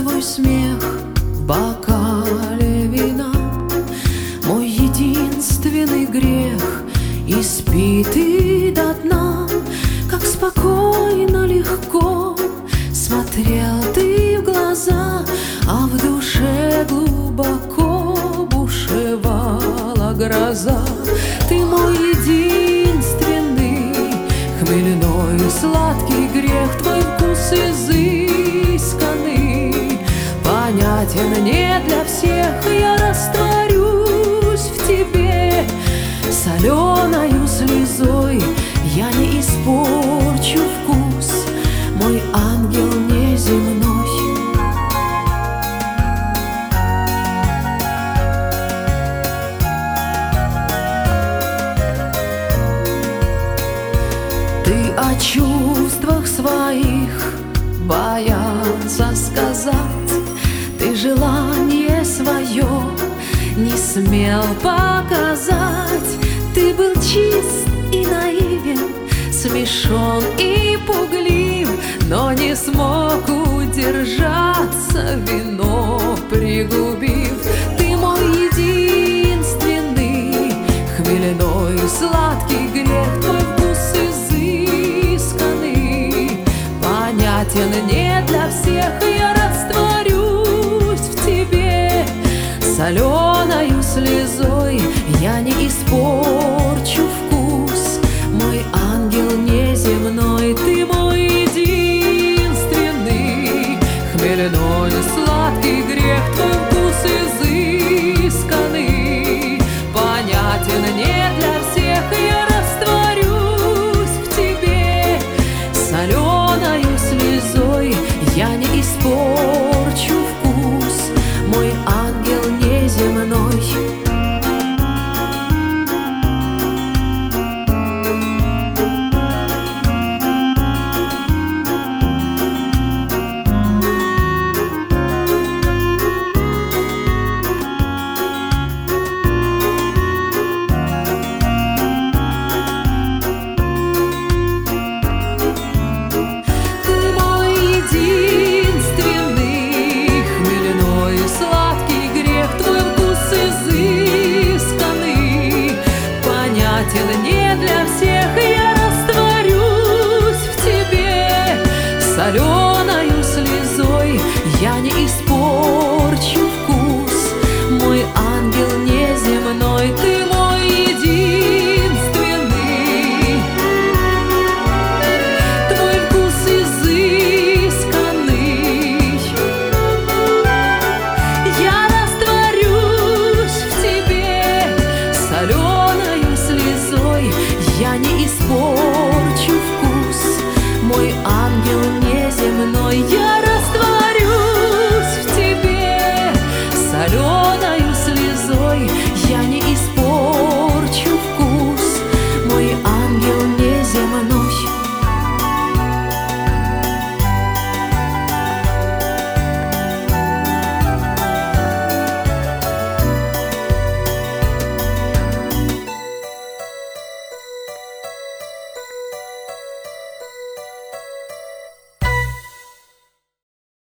твой смех в бокале вина. Мой единственный грех Испитый до дна Как спокойно, легко Смотрел ты в глаза А в душе глубоко бушевала гроза. Ты мой единственный Хмельной сладкий грех Твой вкус изысканный Понятен не для всех Я растворюсь в тебе. Соленою слезой Я не испорчу вкус. Мой ангел неземной. Ты о чувствах своих боялся сказать желание свое не смел показать. Ты был чист и наивен, смешон и пуглив Но не смог удержаться, вино пригубив. Ты мой единственный хмельной сладкий грех Твой вкус изысканный, понятен не соленою слезой Я не испорчу соленою слезой Я не испорчу вкус. Мой ангел неземной Ты мой единственный. Твой вкус изысканный. Я растворюсь в тебе Соленою слезой. Я не испорчу вкус. Мой ангел